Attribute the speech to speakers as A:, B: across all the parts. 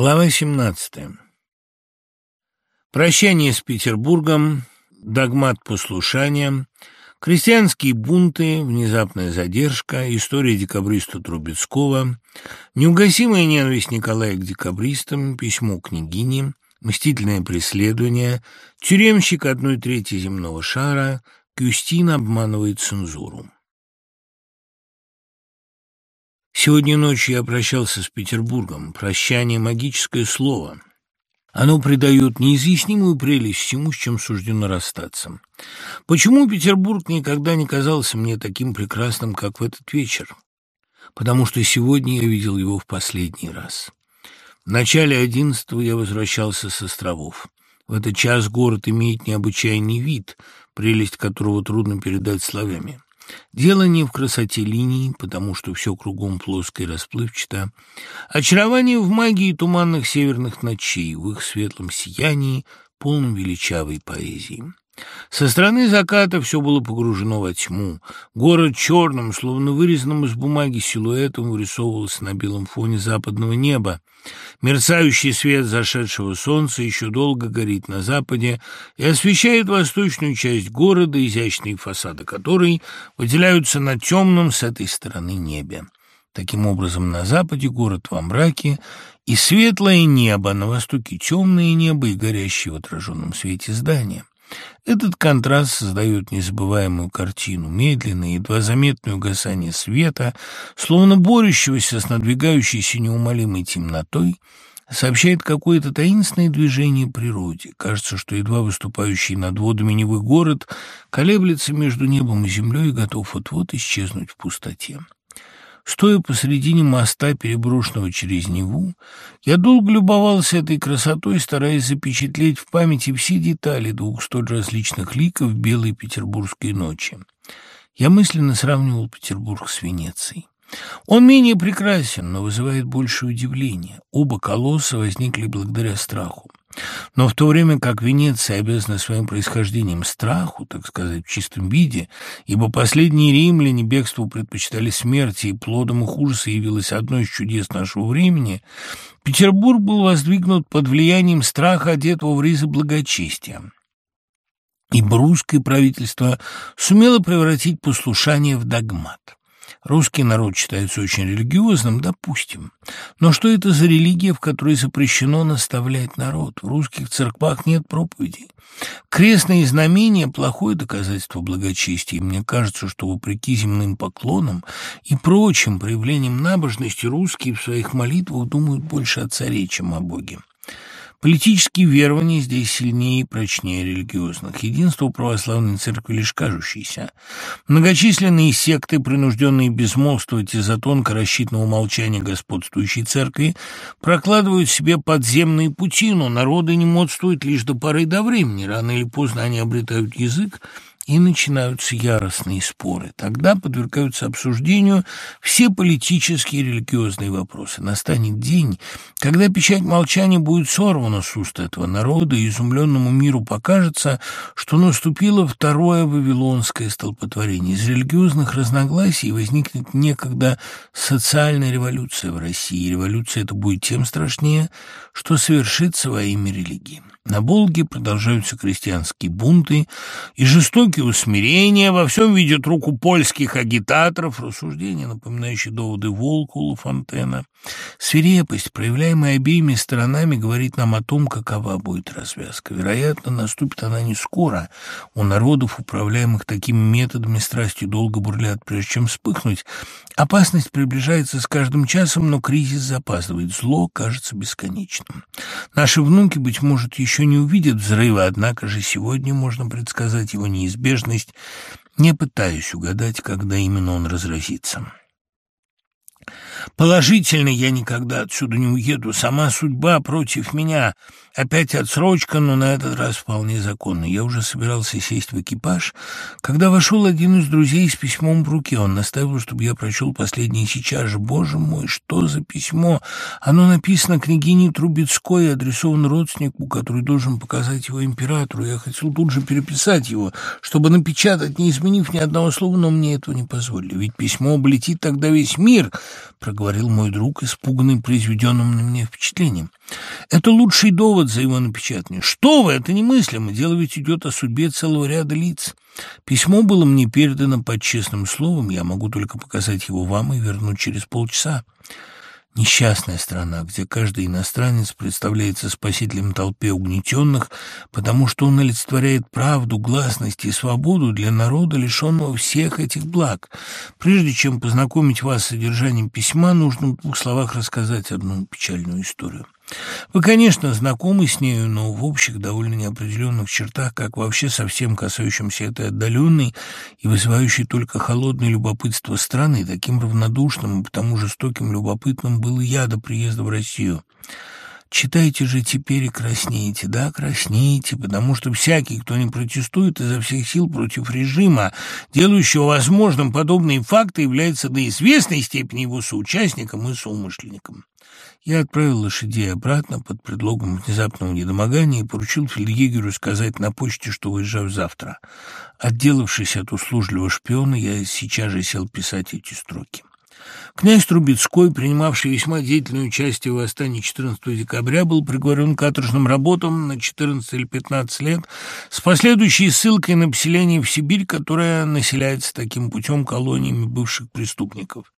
A: Глава 17. Прощание с Петербургом, догмат послушания, крестьянские бунты, внезапная задержка, история декабриста Трубецкого, неугасимая ненависть Николая к декабристам, письмо княгине, мстительное преследование, тюремщик одной трети земного шара, Кюстин обманывает цензуру. Сегодня ночью я прощался с Петербургом. Прощание — магическое слово. Оно придает неизъяснимую прелесть всему, с чем суждено расстаться. Почему Петербург никогда не казался мне таким прекрасным, как в этот вечер? Потому что сегодня я видел его в последний раз. В начале одиннадцатого я возвращался с островов. В этот час город имеет необычайный вид, прелесть которого трудно передать словами. Дело не в красоте линий, потому что все кругом плоско и расплывчато. Очарование в магии туманных северных ночей, в их светлом сиянии, полном величавой поэзии. Со стороны заката все было погружено во тьму. Город черным, словно вырезанным из бумаги силуэтом, вырисовывался на белом фоне западного неба. Мерцающий свет зашедшего солнца еще долго горит на западе и освещает восточную часть города, изящные фасады которой выделяются на темном с этой стороны небе. Таким образом, на западе город во мраке, и светлое небо, на востоке темное небо и горящее в отраженном свете здания. Этот контраст создает незабываемую картину, медленное, едва заметное угасание света, словно борющегося с надвигающейся неумолимой темнотой, сообщает какое-то таинственное движение природе. Кажется, что едва выступающий над водами Невы город колеблется между небом и землей и готов вот-вот исчезнуть в пустоте. Стоя посредине моста, переброшенного через Неву, я долго любовался этой красотой, стараясь запечатлеть в памяти все детали двух столь различных ликов белой петербургской ночи. Я мысленно сравнивал Петербург с Венецией. Он менее прекрасен, но вызывает больше удивления. Оба колосса возникли благодаря страху. Но в то время как Венеция обязана своим происхождением страху, так сказать, в чистом виде, ибо последние римляне бегству предпочитали смерти, и плодом их ужаса явилось одно из чудес нашего времени, Петербург был воздвигнут под влиянием страха, одетого в ризы благочестия. Ибо русское правительство сумело превратить послушание в догмат. Русский народ считается очень религиозным, допустим. Но что это за религия, в которой запрещено наставлять народ? В русских церквах нет проповедей. Крестные знамения – плохое доказательство благочестия. Мне кажется, что вопреки земным поклонам и прочим проявлениям набожности русские в своих молитвах думают больше о царе, чем о Боге. Политические верования здесь сильнее и прочнее религиозных. Единство православной церкви лишь кажущееся. Многочисленные секты, принужденные безмолвствовать из-за тонко рассчитанного молчания господствующей церкви, прокладывают себе подземные пути, но народы не модствуют лишь до поры до времени. Рано или поздно они обретают язык, и начинаются яростные споры. Тогда подвергаются обсуждению все политические и религиозные вопросы. Настанет день, когда печать молчания будет сорвана с уст этого народа, и изумленному миру покажется, что наступило второе вавилонское столпотворение. Из религиозных разногласий возникнет некогда социальная революция в России. И революция это будет тем страшнее, что совершится во имя религии. На Волге продолжаются крестьянские бунты и жестокие усмирения, во всем видят руку польских агитаторов, рассуждения, напоминающие доводы Волкула, Фонтена. Свирепость, проявляемая обеими сторонами, говорит нам о том, какова будет развязка. Вероятно, наступит она не скоро. У народов, управляемых такими методами, страсти долго бурлят, прежде чем вспыхнуть. Опасность приближается с каждым часом, но кризис запаздывает. Зло кажется бесконечным. Наши внуки, быть может, еще не увидят взрыва, однако же сегодня можно предсказать его неизбежность, не пытаясь угадать, когда именно он разразится. Положительно я никогда отсюда не уеду. Сама судьба против меня. Опять отсрочка, но на этот раз вполне законно. Я уже собирался сесть в экипаж, когда вошел один из друзей с письмом в руке. Он наставил, чтобы я прочел последнее сейчас же. Боже мой, что за письмо? Оно написано княгине Трубецкой и адресовано родственнику, который должен показать его императору. Я хотел тут же переписать его, чтобы напечатать, не изменив ни одного слова, но мне этого не позволили. Ведь письмо облетит тогда весь мир, проговорил мой друг, испуганный произведенным на меня впечатлением. Это лучший довод за его напечатание. Что вы, это немыслимо, дело ведь идет о судьбе целого ряда лиц. Письмо было мне передано под честным словом, я могу только показать его вам и вернуть через полчаса. Несчастная страна, где каждый иностранец представляется спасителем толпе угнетенных, потому что он олицетворяет правду, гласность и свободу для народа, лишенного всех этих благ. Прежде чем познакомить вас с содержанием письма, нужно в двух словах рассказать одну печальную историю. Вы, конечно, знакомы с нею, но в общих, довольно неопределенных чертах, как вообще совсем касающимся этой отдаленной и вызывающей только холодное любопытство страны, таким равнодушным и потому жестоким любопытным был я до приезда в Россию. Читайте же теперь и краснеете, да, краснеете, потому что всякий, кто не протестует изо всех сил против режима, делающего возможным подобные факты, является до известной степени его соучастником и соумышленником. Я отправил лошадей обратно под предлогом внезапного недомогания и поручил фельдъегеру сказать на почте, что уезжаю завтра. Отделавшись от услужливого шпиона, я сейчас же сел писать эти строки. Князь Трубецкой, принимавший весьма деятельное участие в восстании 14 декабря, был приговорен к каторжным работам на 14 или 15 лет с последующей ссылкой на поселение в Сибирь, которое населяется таким путем колониями бывших преступников.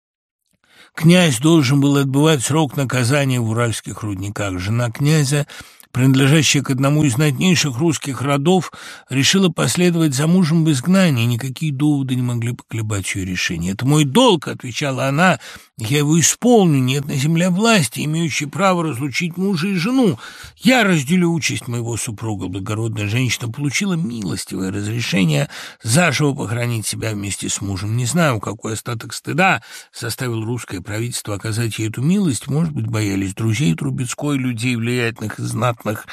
A: Князь должен был отбывать срок наказания в уральских рудниках. Жена князя принадлежащая к одному из знатнейших русских родов, решила последовать за мужем в изгнании. Никакие доводы не могли поколебать ее решение. «Это мой долг», — отвечала она, — «я его исполню. Нет на земле власти, имеющей право разлучить мужа и жену. Я разделю участь моего супруга». Благородная женщина получила милостивое разрешение заживо похоронить себя вместе с мужем. Не знаю, какой остаток стыда составил русское правительство оказать ей эту милость. Может быть, боялись друзей Трубецкой, людей влиятельных и знатных.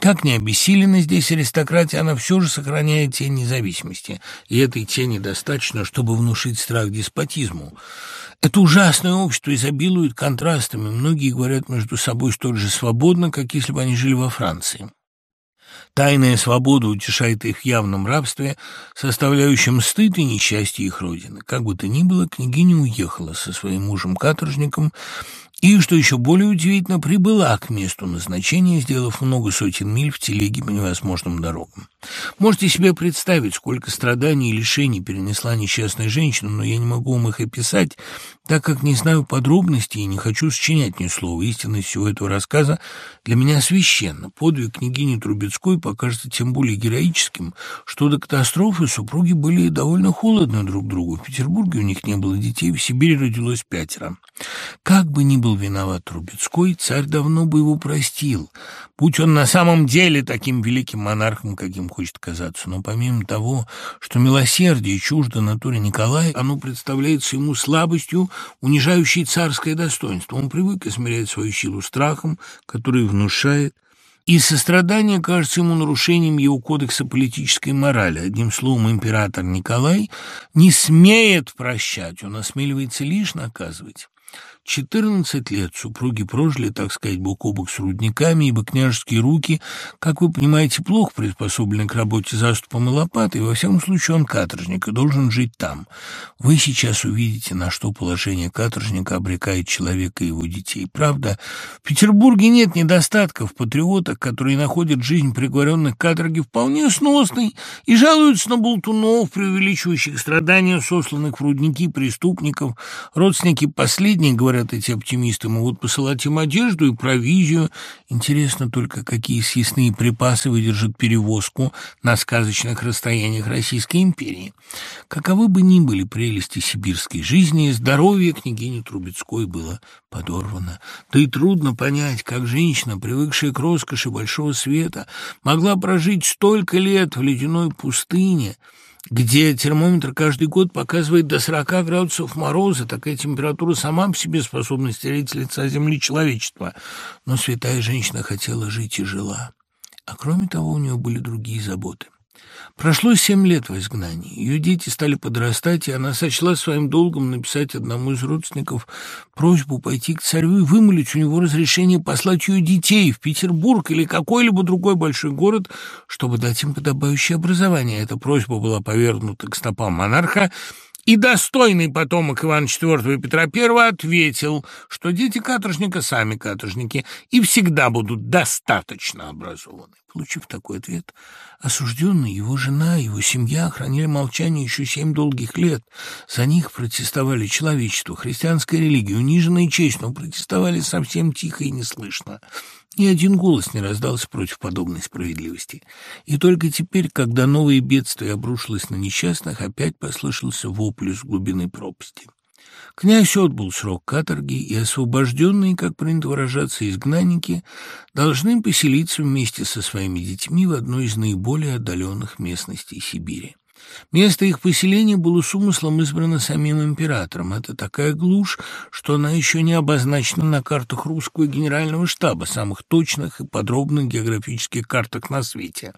A: Как не обессилена здесь аристократия, она все же сохраняет тень независимости, и этой тени достаточно, чтобы внушить страх деспотизму. Это ужасное общество изобилует контрастами, многие говорят между собой столь же свободно, как если бы они жили во Франции. Тайная свобода утешает их в явном рабстве, составляющем стыд и несчастье их родины. Как бы то ни было, княгиня уехала со своим мужем-каторжником и, что еще более удивительно, прибыла к месту назначения, сделав много сотен миль в телеге по невозможным дорогам. Можете себе представить, сколько страданий и лишений перенесла несчастная женщина, но я не могу вам их описать, так как не знаю подробностей и не хочу сочинять ни слова. Истинность всего этого рассказа для меня священна. Подвиг княгини Трубецкой покажется тем более героическим, что до катастрофы супруги были довольно холодны друг другу. В Петербурге у них не было детей, в Сибири родилось пятеро. Как бы ни был виноват Трубецкой, царь давно бы его простил, будь он на самом деле таким великим монархом, каким хочет казаться. Но помимо того, что милосердие чуждо натуре Николая, оно представляется ему слабостью, унижающей царское достоинство. Он привык измерять свою силу страхом, который внушает, и сострадание кажется ему нарушением его кодекса политической морали. Одним словом, император Николай не смеет прощать, он осмеливается лишь наказывать. Четырнадцать лет супруги прожили, так сказать, бок о бок с рудниками, ибо княжеские руки, как вы понимаете, плохо приспособлены к работе заступом и лопатой, во всяком случае он каторжник и должен жить там. Вы сейчас увидите, на что положение каторжника обрекает человека и его детей. Правда, в Петербурге нет недостатков в патриотах, которые находят жизнь приговоренных к каторге вполне сносной и жалуются на болтунов, преувеличивающих страдания сосланных в рудники преступников. Родственники последних говорят, говорят эти оптимисты, могут посылать им одежду и провизию. Интересно только, какие съестные припасы выдержат перевозку на сказочных расстояниях Российской империи. Каковы бы ни были прелести сибирской жизни, здоровье княгини Трубецкой было подорвано. Да и трудно понять, как женщина, привыкшая к роскоши большого света, могла прожить столько лет в ледяной пустыне, где термометр каждый год показывает до 40 градусов мороза, такая температура сама по себе способна стереть с лица земли человечества. Но святая женщина хотела жить и жила. А кроме того, у нее были другие заботы. Прошло семь лет в изгнании. Ее дети стали подрастать, и она сочла своим долгом написать одному из родственников просьбу пойти к царю и вымолить у него разрешение послать ее детей в Петербург или какой-либо другой большой город, чтобы дать им подобающее образование. Эта просьба была повернута к стопам монарха, И достойный потомок Ивана IV и Петра I ответил, что дети каторжника сами каторжники и всегда будут достаточно образованы. Получив такой ответ, осужденный, его жена, его семья хранили молчание еще семь долгих лет. За них протестовали человечество, христианская религия, униженная честь, но протестовали совсем тихо и неслышно. Ни один голос не раздался против подобной справедливости. И только теперь, когда новые бедствия обрушилось на несчастных, опять послышался вопль с глубины пропасти. Князь отбыл срок каторги, и освобожденные, как принято выражаться, изгнанники должны поселиться вместе со своими детьми в одной из наиболее отдаленных местностей Сибири. Место их поселения было с умыслом избрано самим императором. Это такая глушь, что она еще не обозначена на картах русского генерального штаба, самых точных и подробных географических картах на свете.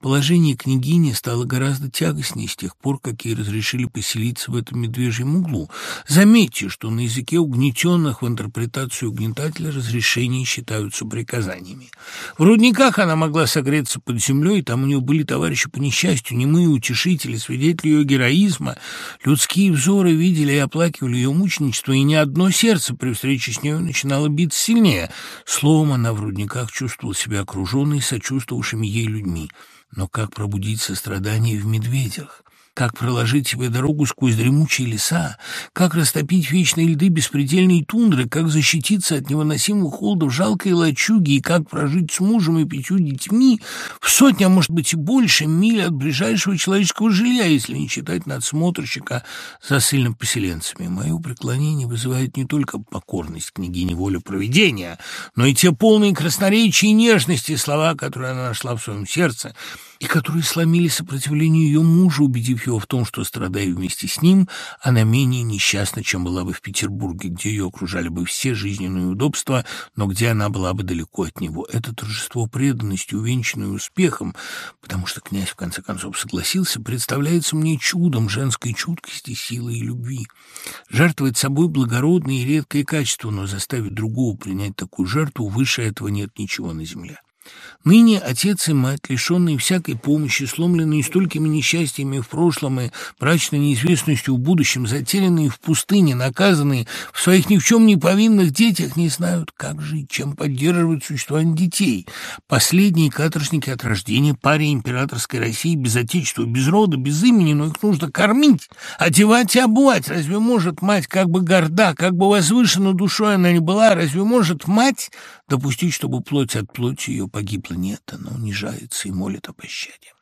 A: Положение княгини стало гораздо тягостнее с тех пор, как ей разрешили поселиться в этом медвежьем углу. Заметьте, что на языке угнетенных в интерпретацию угнетателя разрешения считаются приказаниями. В рудниках она могла согреться под землей, там у нее были товарищи по несчастью, немые утешители, свидетели, свидетели ее героизма. Людские взоры видели и оплакивали ее мученичество, и ни одно сердце при встрече с нею начинало биться сильнее. Словом, она в рудниках чувствовала себя окруженной сочувствовавшими ей людьми. Но как пробудить сострадание в медведях? Как проложить себе дорогу сквозь дремучие леса, как растопить вечные льды беспредельной тундры, как защититься от невыносимых холодов жалкой лачуги и как прожить с мужем и пятью детьми в сотни, а может быть и больше, миль от ближайшего человеческого жилья, если не считать надсмотрщика за сильным поселенцами. Мое преклонение вызывает не только покорность княгини волю проведения, но и те полные красноречия и нежности слова, которые она нашла в своем сердце, и которые сломили сопротивление ее мужа, убедив его в том, что, страдая вместе с ним, она менее несчастна, чем была бы в Петербурге, где ее окружали бы все жизненные удобства, но где она была бы далеко от него. Это торжество преданности, увенчанное успехом, потому что князь в конце концов согласился, представляется мне чудом женской чуткости, силы и любви. Жертвовать собой благородное и редкое качество, но заставить другого принять такую жертву, выше этого нет ничего на земле. Ныне отец и мать, лишенные всякой помощи, сломленные столькими несчастьями в прошлом и брачной неизвестностью в будущем, затерянные в пустыне, наказанные в своих ни в чем не повинных детях, не знают, как жить, чем поддерживать существование детей. Последние каторжники от рождения, паре императорской России, без отечества, без рода, без имени, но их нужно кормить, одевать и обувать. Разве может мать, как бы горда, как бы возвышена душой она не была, разве может мать допустить, чтобы плоть от плоти ее погибла? Нет, она унижается и молит о пощаде.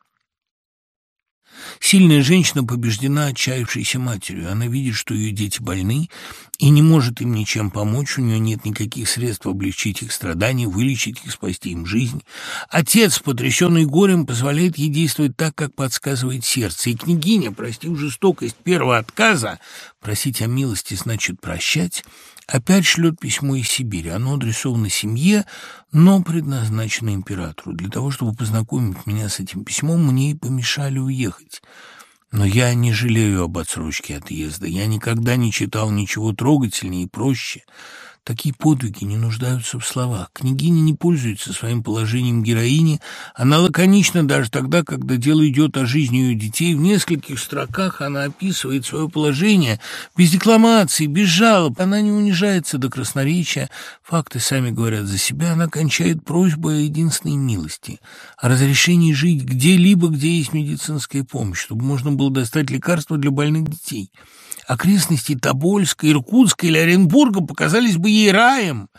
A: Сильная женщина побеждена отчаявшейся матерью. Она видит, что ее дети больны и не может им ничем помочь. У нее нет никаких средств облегчить их страдания, вылечить их, спасти им жизнь. Отец, потрясенный горем, позволяет ей действовать так, как подсказывает сердце. И княгиня, простив жестокость первого отказа, просить о милости значит прощать, Опять шлет письмо из Сибири. Оно адресовано семье, но предназначено императору. Для того, чтобы познакомить меня с этим письмом, мне и помешали уехать. Но я не жалею об отсрочке отъезда. Я никогда не читал ничего трогательнее и проще. Такие подвиги не нуждаются в словах. Княгиня не пользуется своим положением героини. Она лаконична даже тогда, когда дело идет о жизни ее детей. В нескольких строках она описывает свое положение без декламации, без жалоб. Она не унижается до красноречия. Факты сами говорят за себя. Она кончает просьбой о единственной милости, о разрешении жить где-либо, где есть медицинская помощь, чтобы можно было достать лекарства для больных детей. Окрестности Тобольска, Иркутска или Оренбурга показались бы ей раем.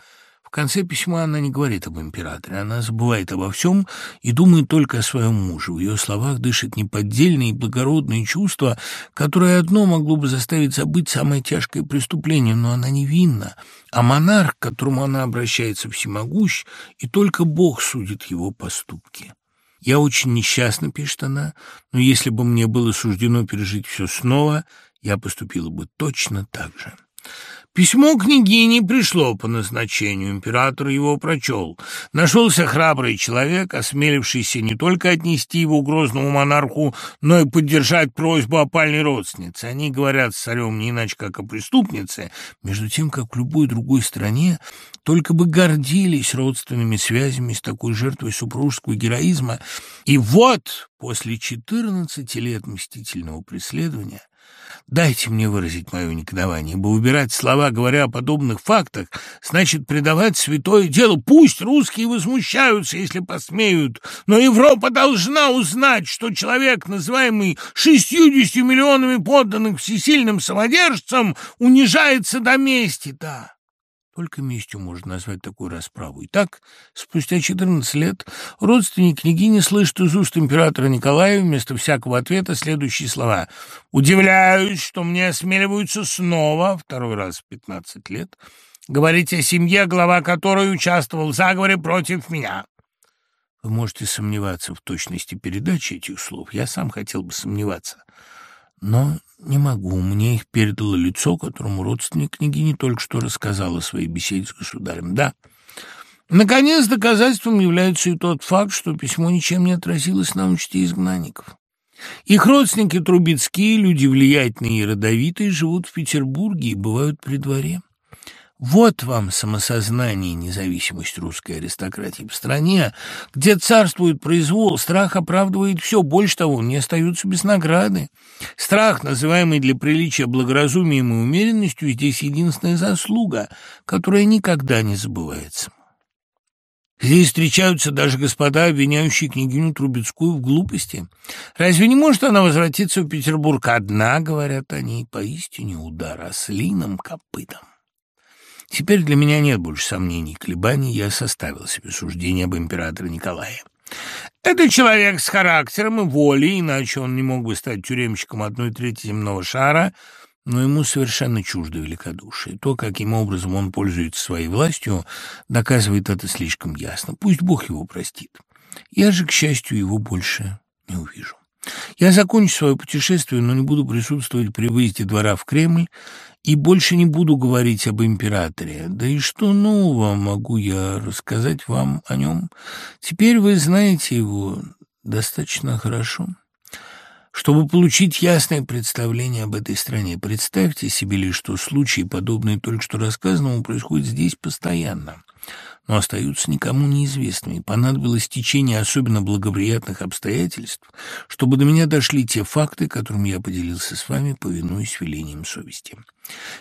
A: В конце письма она не говорит об императоре, она забывает обо всем и думает только о своем муже. В ее словах дышит неподдельное и благородное чувство, которое одно могло бы заставить забыть самое тяжкое преступление, но она невинна, а монарх, к которому она обращается, всемогущ, и только Бог судит его поступки. «Я очень несчастна», — пишет она, — «но если бы мне было суждено пережить все снова, я поступила бы точно так же. Письмо княгини пришло по назначению, император его прочел. Нашелся храбрый человек, осмелившийся не только отнести его грозному монарху, но и поддержать просьбу опальной родственницы. Они говорят с царем не иначе, как о преступнице, между тем, как в любой другой стране только бы гордились родственными связями с такой жертвой супружеского героизма. И вот, после четырнадцати лет мстительного преследования, Дайте мне выразить мое негодование, ибо убирать слова, говоря о подобных фактах, значит предавать святое дело. Пусть русские возмущаются, если посмеют, но Европа должна узнать, что человек, называемый шестьюдесятью миллионами подданных всесильным самодержцем, унижается до мести, да. Только местью можно назвать такую расправу. Итак, спустя 14 лет родственник княгини слышит из уст императора Николая вместо всякого ответа следующие слова. «Удивляюсь, что мне осмеливаются снова, второй раз в 15 лет, говорить о семье, глава которой участвовал в заговоре против меня». Вы можете сомневаться в точности передачи этих слов. Я сам хотел бы сомневаться. Но не могу. Мне их передало лицо, которому родственник княгини только что рассказал о своей беседе с государем. Да. Наконец, доказательством является и тот факт, что письмо ничем не отразилось на учте изгнанников. Их родственники Трубецкие, люди влиятельные и родовитые, живут в Петербурге и бывают при дворе. Вот вам самосознание и независимость русской аристократии. В стране, где царствует произвол, страх оправдывает все. Больше того, не остаются без награды. Страх, называемый для приличия благоразумием и умеренностью, здесь единственная заслуга, которая никогда не забывается. Здесь встречаются даже господа, обвиняющие княгиню Трубецкую в глупости. Разве не может она возвратиться в Петербург одна, говорят они, поистине удар ослиным копытом? Теперь для меня нет больше сомнений и колебаний, я составил себе суждение об императоре Николае. Это человек с характером и волей, иначе он не мог бы стать тюремщиком одной трети земного шара, но ему совершенно чуждо великодушие. То, каким образом он пользуется своей властью, доказывает это слишком ясно. Пусть Бог его простит. Я же, к счастью, его больше не увижу. Я закончу свое путешествие, но не буду присутствовать при выезде двора в Кремль и больше не буду говорить об императоре. Да и что нового могу я рассказать вам о нем? Теперь вы знаете его достаточно хорошо. Чтобы получить ясное представление об этой стране, представьте себе лишь, что случаи, подобные только что рассказанному, происходят здесь постоянно но остаются никому неизвестными. Понадобилось течение особенно благоприятных обстоятельств, чтобы до меня дошли те факты, которыми я поделился с вами, повинуясь велением совести.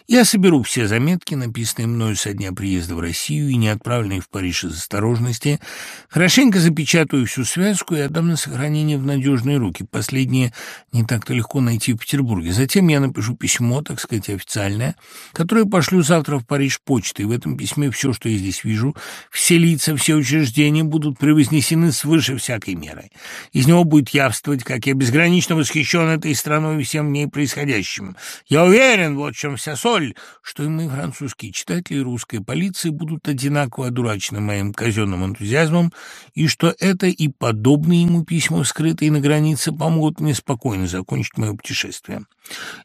A: Я соберу все заметки, написанные мною со дня приезда в Россию и не отправленные в Париж из осторожности, хорошенько запечатаю всю связку и отдам на сохранение в надежные руки. Последнее не так-то легко найти в Петербурге. Затем я напишу письмо, так сказать, официальное, которое пошлю завтра в Париж почтой. В этом письме все, что я здесь вижу, все лица, все учреждения будут превознесены свыше всякой меры. Из него будет явствовать, как я безгранично восхищен этой страной и всем в ней происходящим. Я уверен, вот в чем вся соль, что и мы, французские читатели русской полиции, будут одинаково одурачены моим казенным энтузиазмом, и что это и подобные ему письма, скрытые на границе, помогут мне спокойно закончить мое путешествие.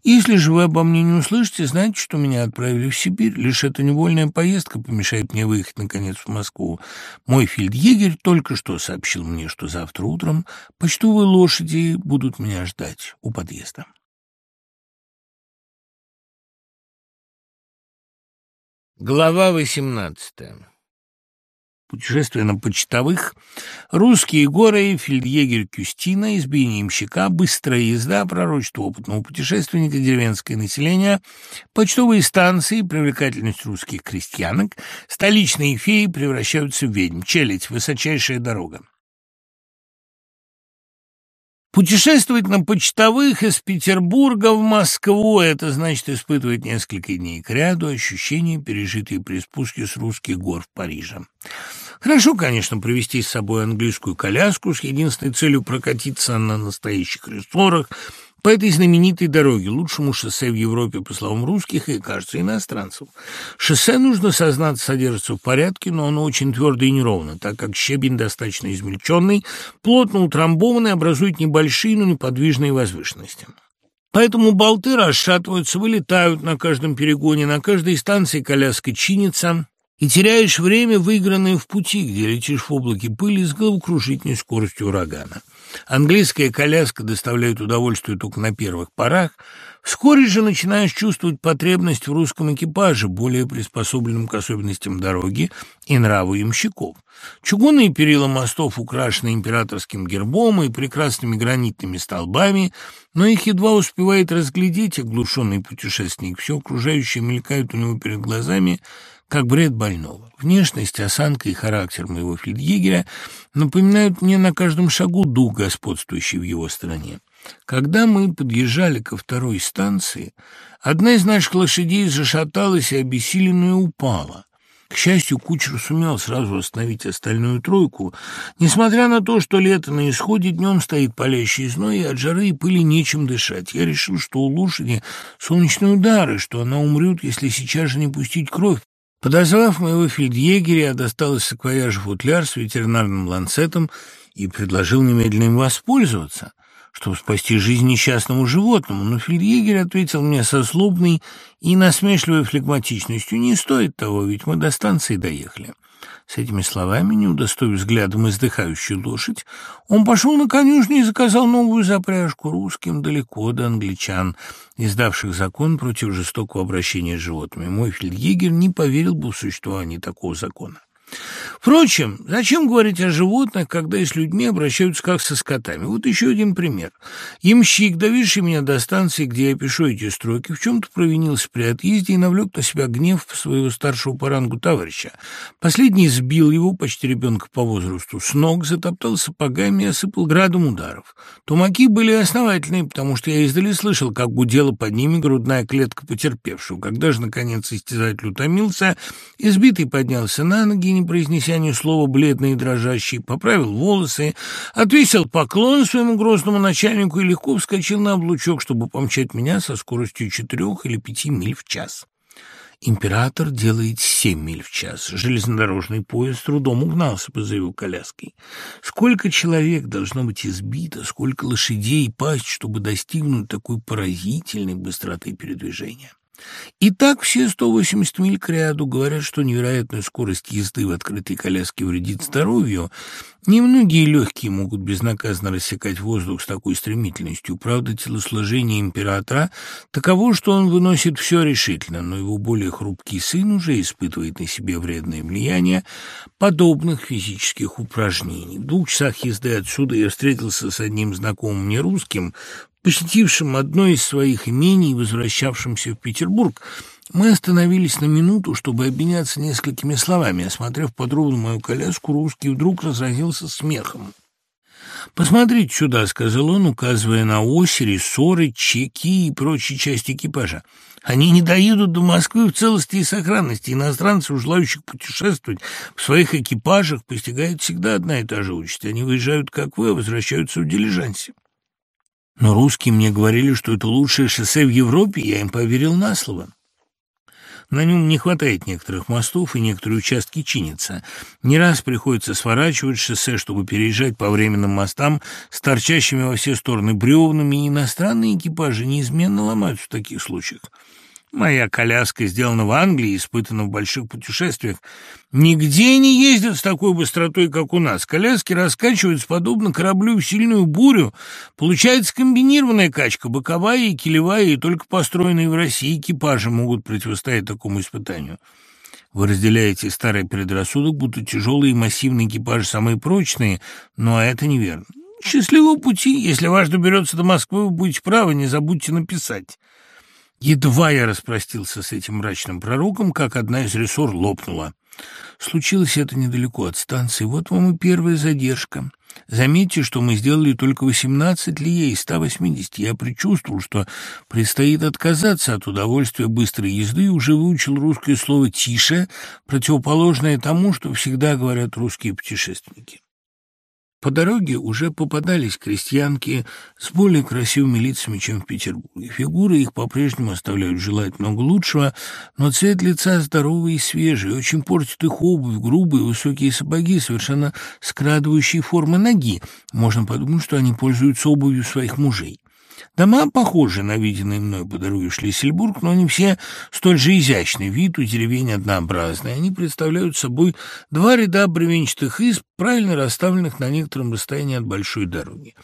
A: Если же вы обо мне не услышите, знайте, что меня отправили в Сибирь. Лишь эта невольная поездка помешает мне выехать, наконец, в Москву. Мой фельдъегерь только что сообщил мне, что завтра утром почтовые лошади будут меня ждать у подъезда. Глава восемнадцатая. Путешествие на почтовых, русские горы, фельдъегерь Кюстина, избиение имщика, быстрая езда, пророчество опытного путешественника, деревенское население, почтовые станции, привлекательность русских крестьянок, столичные феи превращаются в ведьм, челядь, высочайшая дорога. Путешествовать на почтовых из Петербурга в Москву – это значит испытывать несколько дней к ряду ощущения, пережитые при спуске с русских гор в Париже. Хорошо, конечно, привезти с собой английскую коляску с единственной целью прокатиться на настоящих рессорах – по этой знаменитой дороге, лучшему шоссе в Европе, по словам русских и, кажется, иностранцев. Шоссе, нужно сознаться, содержится в порядке, но оно очень твердо и неровно, так как щебень достаточно измельченный, плотно утрамбованный, образует небольшие, но неподвижные возвышенности. Поэтому болты расшатываются, вылетают на каждом перегоне, на каждой станции коляска чинится, и теряешь время, выигранное в пути, где летишь в облаке пыли с головокружительной скоростью урагана. Английская коляска доставляет удовольствие только на первых порах. Вскоре же начинаешь чувствовать потребность в русском экипаже, более приспособленном к особенностям дороги и нраву ямщиков. Чугунные перила мостов украшены императорским гербом и прекрасными гранитными столбами, но их едва успевает разглядеть оглушенный путешественник. Все окружающее мелькает у него перед глазами, как бред больного. Внешность, осанка и характер моего фельдъегеря напоминают мне на каждом шагу дух, господствующий в его стране. Когда мы подъезжали ко второй станции, одна из наших лошадей зашаталась и обессиленная упала. К счастью, кучер сумел сразу остановить остальную тройку, несмотря на то, что лето на исходе днем стоит палящий зной, и от жары и пыли нечем дышать. Я решил, что у лошади солнечные удары, что она умрет, если сейчас же не пустить кровь. Подозвав моего фельдъегеря, я достал из саквояжа футляр с ветеринарным ланцетом и предложил немедленно им воспользоваться чтобы спасти жизнь несчастному животному, но фельдъегерь ответил мне со злобной и насмешливой флегматичностью, «Не стоит того, ведь мы до станции доехали». С этими словами, не удостоив взглядом издыхающую лошадь, он пошел на конюшню и заказал новую запряжку русским далеко до англичан, издавших закон против жестокого обращения с животными. Мой фельдъегер не поверил бы в существование такого закона. Впрочем, зачем говорить о животных, когда и с людьми обращаются как со скотами? Вот еще один пример. Ямщик, доведший меня до станции, где я пишу эти строки, в чем-то провинился при отъезде и навлек на себя гнев своего старшего по рангу товарища. Последний сбил его, почти ребенка по возрасту, с ног, затоптал сапогами и осыпал градом ударов. Тумаки были основательные, потому что я издали слышал, как гудела под ними грудная клетка потерпевшего. Когда же, наконец, истязатель утомился, избитый поднялся на ноги, не произнеся ни слова, бледный и дрожащий, поправил волосы, отвесил поклон своему грозному начальнику и легко вскочил на облучок, чтобы помчать меня со скоростью четырех или пяти миль в час. Император делает семь миль в час. Железнодорожный поезд трудом угнался бы за его коляской. Сколько человек должно быть избито, сколько лошадей пасть, чтобы достигнуть такой поразительной быстроты передвижения. И так все 180 миль к ряду говорят, что невероятная скорость езды в открытой коляске вредит здоровью. Немногие легкие могут безнаказанно рассекать воздух с такой стремительностью. Правда, телосложение императора таково, что он выносит все решительно, но его более хрупкий сын уже испытывает на себе вредное влияние подобных физических упражнений. В двух часах езды отсюда я встретился с одним знакомым мне русским, посетившим одно из своих имений и возвращавшимся в Петербург, мы остановились на минуту, чтобы обменяться несколькими словами. Осмотрев подробно мою коляску, русский вдруг разразился смехом. «Посмотрите сюда», — сказал он, указывая на ось, рессоры, чеки и прочие части экипажа. «Они не доедут до Москвы в целости и сохранности. Иностранцев, желающих путешествовать в своих экипажах, постигает всегда одна и та же участь. Они выезжают, как вы, а возвращаются в дилижансе». Но русские мне говорили, что это лучшее шоссе в Европе, я им поверил на слово. На нем не хватает некоторых мостов, и некоторые участки чинятся. Не раз приходится сворачивать шоссе, чтобы переезжать по временным мостам с торчащими во все стороны бревнами, и иностранные экипажи неизменно ломаются в таких случаях. Моя коляска сделана в Англии, испытана в больших путешествиях. Нигде не ездят с такой быстротой, как у нас. Коляски раскачиваются подобно кораблю в сильную бурю. Получается комбинированная качка, боковая и килевая, и только построенные в России экипажи могут противостоять такому испытанию. Вы разделяете старый предрассудок, будто тяжелые и массивные экипажи самые прочные, но это неверно. Счастливого пути. Если ваш доберется до Москвы, вы будете правы, не забудьте написать. Едва я распростился с этим мрачным пророком, как одна из рессор лопнула. Случилось это недалеко от станции. Вот вам и первая задержка. Заметьте, что мы сделали только 18 лье из 180. Я предчувствовал, что предстоит отказаться от удовольствия быстрой езды и уже выучил русское слово «тише», противоположное тому, что всегда говорят русские путешественники. По дороге уже попадались крестьянки с более красивыми лицами, чем в Петербурге. Фигуры их по-прежнему оставляют желать много лучшего, но цвет лица здоровый и свежий, очень портит их обувь, грубые высокие сапоги, совершенно скрадывающие формы ноги. Можно подумать, что они пользуются обувью своих мужей. Дома похожи на виденные мной по дороге Шлиссельбург, но они все столь же изящны, вид у деревень однообразный. Они представляют собой два ряда бревенчатых изб, правильно расставленных на некотором расстоянии от большой дороги.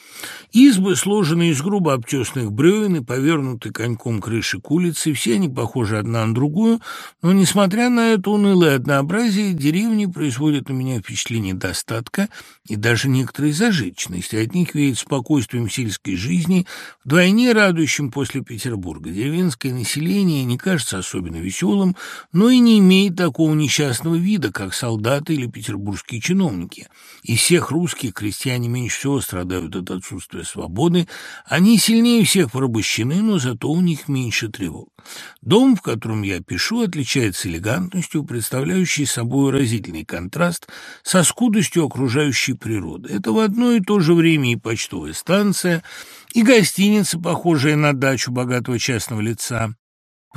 A: Избы, сложенные из грубо обтесанных бревен и повернуты коньком крыши к улице, все они похожи одна на другую, но, несмотря на это унылое однообразие, деревни производят на меня впечатление достатка и даже некоторой зажиточности. От них веет спокойствием сельской жизни, вдвойне радующим после Петербурга. Деревенское население не кажется особенно веселым, но и не имеет такого несчастного вида, как солдаты или петербургские чиновники. Из всех русских крестьяне меньше всего страдают от отсутствия свободы, они сильнее всех порабощены, но зато у них меньше тревог. Дом, в котором я пишу, отличается элегантностью, представляющей собой разительный контраст со скудостью окружающей природы. Это в одно и то же время и почтовая станция, и гостиница, похожая на дачу богатого частного лица,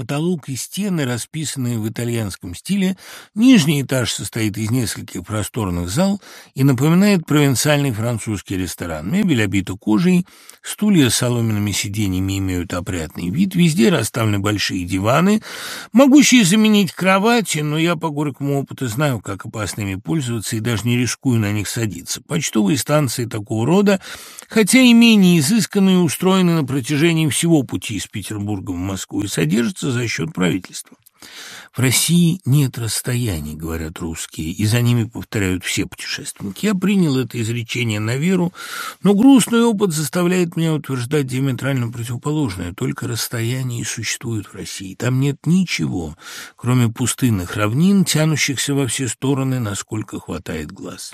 A: Потолок и стены, расписанные в итальянском стиле, нижний этаж состоит из нескольких просторных зал и напоминает провинциальный французский ресторан. Мебель обита кожей, стулья с соломенными сиденьями имеют опрятный вид, везде расставлены большие диваны, могущие заменить кровати, но я по горькому опыту знаю, как опасно ими пользоваться и даже не рискую на них садиться. Почтовые станции такого рода, хотя и менее изысканные, устроены на протяжении всего пути из Петербурга в Москву и содержатся за счет правительства. В России нет расстояний, говорят русские, и за ними повторяют все путешественники. Я принял это изречение на веру, но грустный опыт заставляет меня утверждать диаметрально противоположное. Только расстояние существует в России. Там нет ничего, кроме пустынных равнин, тянущихся во все стороны, насколько хватает глаз.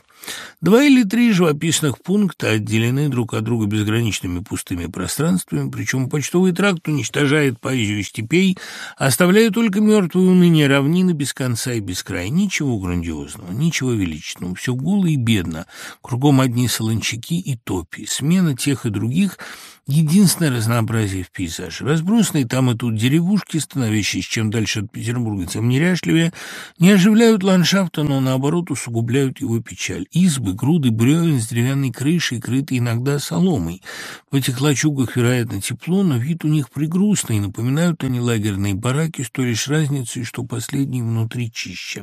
A: Два или три живописных пункта отделены друг от друга безграничными пустыми пространствами, причем почтовый тракт уничтожает поэзию степей, оставляя только мертвые уныние равнины без конца и без края. Ничего грандиозного, ничего величественного, все гуло и бедно, кругом одни солончаки и топи. Смена тех и других — Единственное разнообразие в пейзаже. Разбросанные там и тут деревушки, становящиеся чем дальше от Петербурга, тем неряшливее, не оживляют ландшафта, но, наоборот, усугубляют его печаль. Избы, груды бревен с деревянной крышей, крыты иногда соломой. В этих лачугах, вероятно, тепло, но вид у них пригрустный, напоминают они лагерные бараки, с той лишь разницей, что последние внутри чище.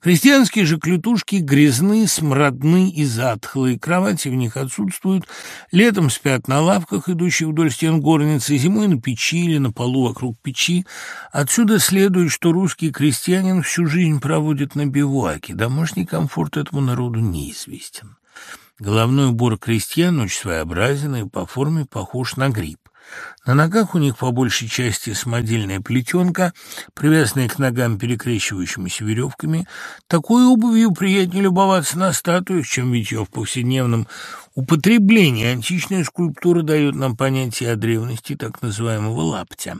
A: Крестьянские же клетушки грязны, смрадны и затхлые, кровати в них отсутствуют, летом спят на лавках, идущих вдоль стен горницы, зимой на печи или на полу вокруг печи. Отсюда следует, что русский крестьянин всю жизнь проводит на бивуаке. Домашний комфорт этому народу неизвестен. Головной убор крестьян очень своеобразен и по форме похож на гриб. На ногах у них по большей части самодельная плетенка, привязанная к ногам перекрещивающимися веревками. Такой обувью приятнее любоваться на статую, чем видеть в повседневном употреблении. Античная скульптура дает нам понятие о древности так называемого лаптя.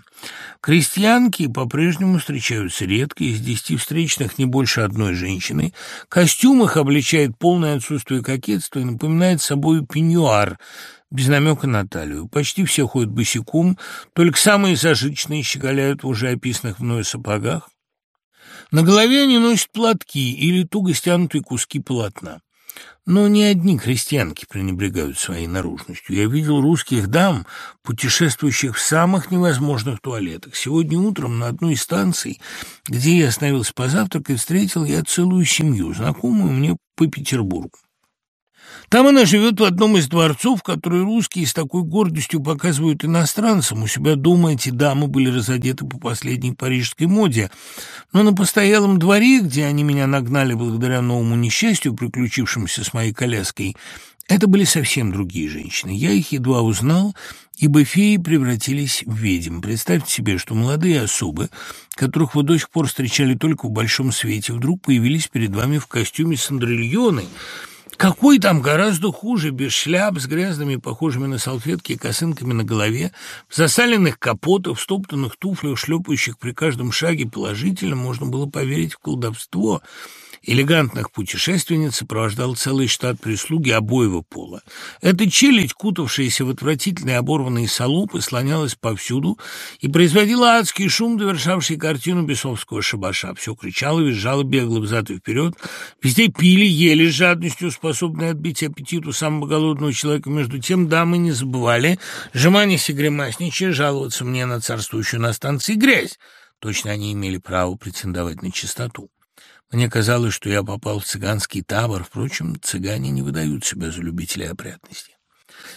A: Крестьянки по-прежнему встречаются редко, из десяти встречных не больше одной женщины. Костюм их обличает полное отсутствие кокетства и напоминает собой пеньюар – без намека на талию. Почти все ходят босиком, только самые зажиточные щеголяют в уже описанных мною сапогах. На голове они носят платки или туго стянутые куски полотна. Но не одни крестьянки пренебрегают своей наружностью. Я видел русских дам, путешествующих в самых невозможных туалетах. Сегодня утром на одной из станций, где я остановился позавтракать, встретил я целую семью, знакомую мне по Петербургу. Там она живет в одном из дворцов, которые русские с такой гордостью показывают иностранцам. У себя дома эти дамы были разодеты по последней парижской моде. Но на постоялом дворе, где они меня нагнали благодаря новому несчастью, приключившемуся с моей коляской, это были совсем другие женщины. Я их едва узнал, ибо феи превратились в ведьм. Представьте себе, что молодые особы, которых вы до сих пор встречали только в большом свете, вдруг появились перед вами в костюме сандрильоны — какой там гораздо хуже, без шляп, с грязными, похожими на салфетки, косынками на голове, в засаленных капотах, в стоптанных туфлях, шлепающих при каждом шаге положительно, можно было поверить в колдовство. Элегантных путешественниц сопровождал целый штат прислуги обоего пола. Эта челядь, кутавшаяся в отвратительные оборванные салупы, слонялась повсюду и производила адский шум, довершавший картину бесовского шабаша. Все кричало, визжало, бегло взад и вперед. Везде пили, ели с жадностью, способной отбить аппетит у самого голодного человека. Между тем дамы не забывали, сжимаясь и гримасничая, жаловаться мне на царствующую на станции грязь. Точно они имели право претендовать на чистоту. Мне казалось, что я попал в цыганский табор. Впрочем, цыгане не выдают себя за любителей опрятности.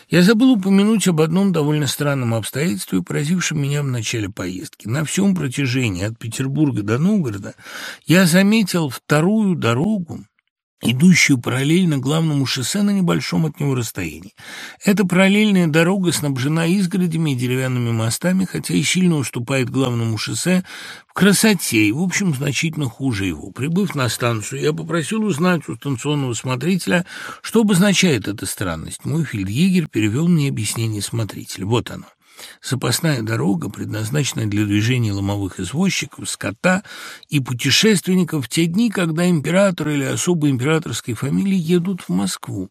A: Я забыл упомянуть об одном довольно странном обстоятельстве, поразившем меня в начале поездки. На всем протяжении от Петербурга до Новгорода я заметил вторую дорогу, идущую параллельно главному шоссе на небольшом от него расстоянии. Эта параллельная дорога снабжена изгородями и деревянными мостами, хотя и сильно уступает главному шоссе в красоте и, в общем, значительно хуже его. Прибыв на станцию, я попросил узнать у станционного смотрителя, что обозначает эта странность. Мой фельдъегерь перевел мне объяснение смотрителя. Вот оно. Запасная дорога, предназначенная для движения ломовых извозчиков, скота и путешественников в те дни, когда император или особо императорской фамилии едут в Москву.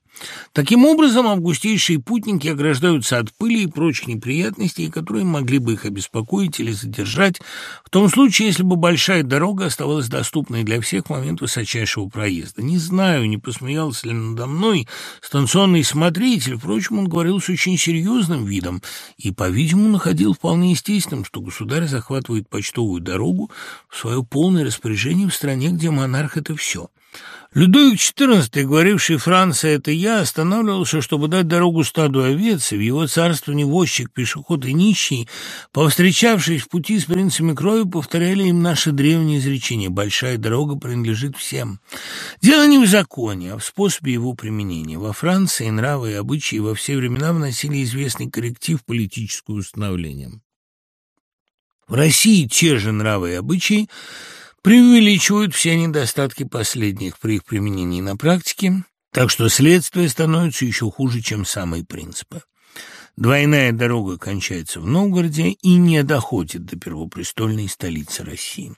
A: Таким образом, августейшие путники ограждаются от пыли и прочих неприятностей, которые могли бы их обеспокоить или задержать, в том случае, если бы большая дорога оставалась доступной для всех в момент высочайшего проезда. Не знаю, не посмеялся ли надо мной станционный смотритель, впрочем, он говорил с очень серьезным видом и, по-видимому, находил вполне естественным, что государь захватывает почтовую дорогу в свое полное распоряжение в стране, где монарх — это все. Людовик XIV, говоривший «Франция — это я», останавливался, чтобы дать дорогу стаду овец, и в его царстве возчик, пешеход и нищий, повстречавшись в пути с принцами крови, повторяли им наше древнее изречение «Большая дорога принадлежит всем». Дело не в законе, а в способе его применения. Во Франции нравы и обычаи во все времена вносили известный корректив политическое установление. В России те же нравы и обычаи преувеличивают все недостатки последних при их применении на практике, так что следствие становится еще хуже, чем самые принципы. Двойная дорога кончается в Новгороде и не доходит до первопрестольной столицы России.